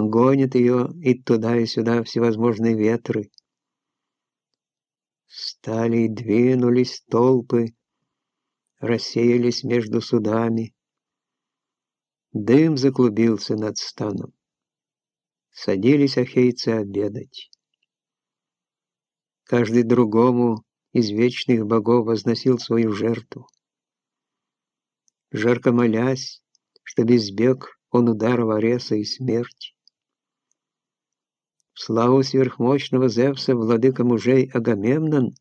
Гонят ее и туда, и сюда всевозможные ветры. Стали и двинулись толпы, рассеялись между судами. Дым заклубился над станом. Садились ахейцы обедать. Каждый другому из вечных богов возносил свою жертву. Жарко молясь, чтобы избег он ударов Ареса и смерти. Славу сверхмощного Зевса, владыка мужей Агамемнон,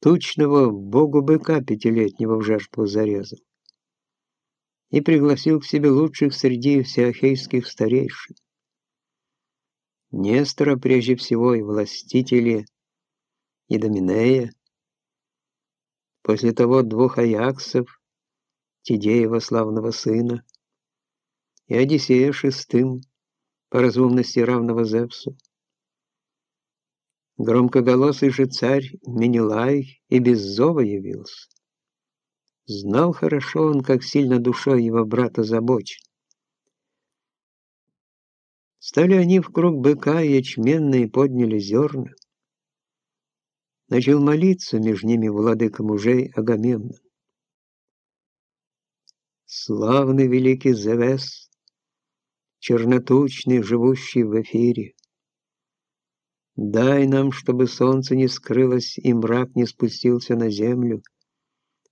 тучного богу-быка пятилетнего в жертву зарезал и пригласил к себе лучших среди всеохейских старейшин. Нестора прежде всего и властители Идоминея, после того двух аяксов, Тидеева славного сына, и Одиссея шестым, по разумности равного Зевсу. Громкоголосый же царь Менелай и без зова явился. Знал хорошо он, как сильно душой его брата забочен. Стали они в круг быка ячменные подняли зерна. Начал молиться между ними владыка мужей Агамемнон. Славный великий Зевес, чернотучный, живущий в эфире, дай нам, чтобы солнце не скрылось и мрак не спустился на землю,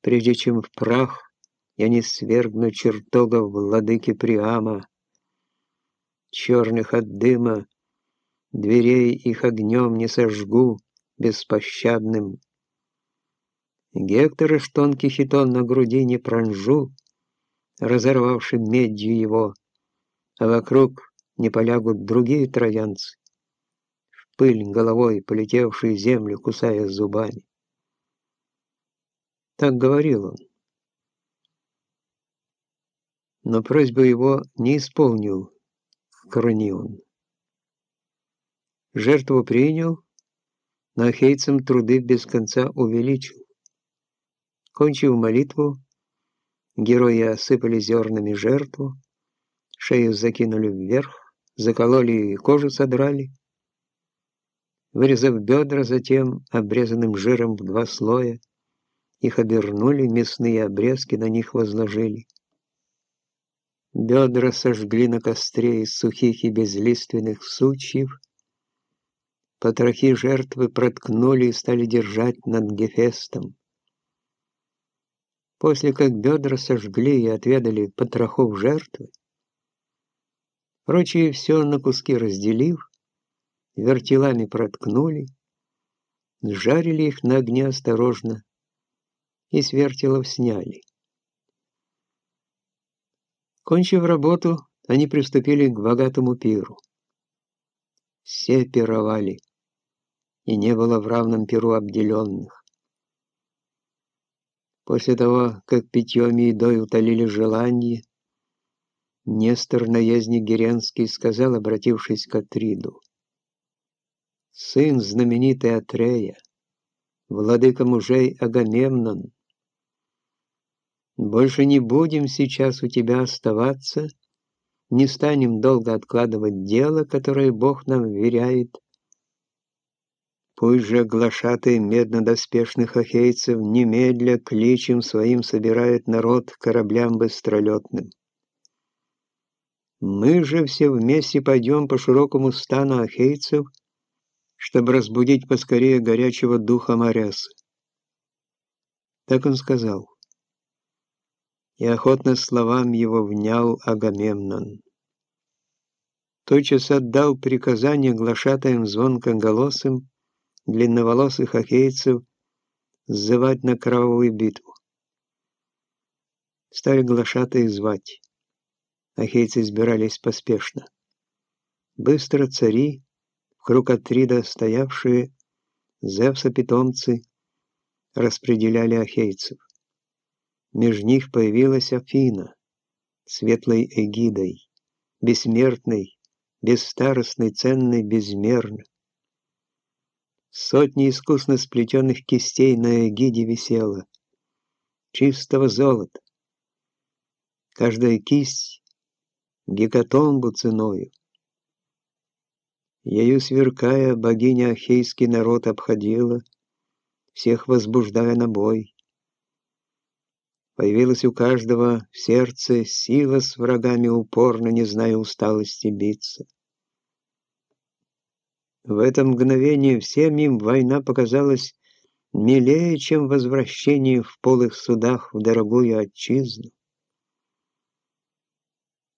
прежде чем в прах я не свергну чертогов владыки Приама, черных от дыма, дверей их огнем не сожгу беспощадным. Гектора ж тонкий хитон на груди не пронжу, разорвавший медью его, а вокруг не полягут другие троянцы, в пыль головой полетевшие землю, кусая зубами. Так говорил он. Но просьбу его не исполнил Кронион. Жертву принял, но ахейцам труды без конца увеличил. Кончив молитву, герои осыпали зернами жертву, шею закинули вверх, закололи и кожу содрали, вырезав бедра затем обрезанным жиром в два слоя, их обернули, мясные обрезки на них возложили. Бедра сожгли на костре из сухих и безлиственных сучьев, Потрохи жертвы проткнули и стали держать над Гефестом. После как бедра сожгли и отведали потрохов жертвы, прочие все на куски разделив, вертелами проткнули, сжарили их на огне осторожно, и с вертелов сняли. Кончив работу, они приступили к богатому пиру. Все пировали, и не было в равном пиру обделенных. После того, как питьем и едой утолили желание, Нестор, наездник Геренский, сказал, обратившись к Атриду, «Сын знаменитый Атрея, владыка мужей Агамемнон, больше не будем сейчас у тебя оставаться, не станем долго откладывать дело, которое Бог нам веряет. Пусть же глашатые меднодоспешных ахейцев немедля кличем своим собирает народ кораблям быстролетным. Мы же все вместе пойдем по широкому стану ахейцев, чтобы разбудить поскорее горячего духа Моряса. Так он сказал и охотно словам его внял Агамемнон. Тотчас отдал приказание глашатаем звонкоголосым, длинноволосых ахейцев сзывать на кровавую битву. Стали глашатые звать. Ахейцы избирались поспешно. Быстро цари, в круг Атрида стоявшие, Зевса питомцы, распределяли ахейцев. Меж них появилась Афина, светлой эгидой, бессмертной, бессtarостной, ценной безмерно. Сотни искусно сплетенных кистей на эгиде висела, чистого золота. Каждая кисть — гекатомбу ценою, Ею сверкая, богиня Ахейский народ обходила, всех возбуждая на бой. Появилась у каждого в сердце сила с врагами упорно, не зная усталости биться. В это мгновение всем им война показалась милее, чем возвращение в полых судах в дорогую отчизну.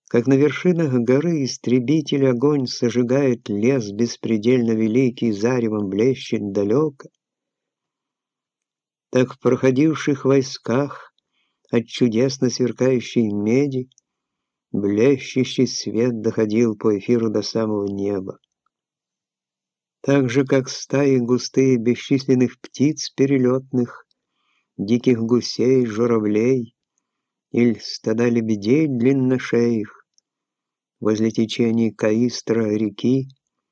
Как на вершинах горы истребитель огонь сожигает лес беспредельно великий, заревом блещет далеко, так в проходивших войсках от чудесно сверкающей меди блещущий свет доходил по эфиру до самого неба. Так же, как стаи густые бесчисленных птиц перелетных, диких гусей, журавлей, или стада лебедей длинношеих, возле течений Каистра реки,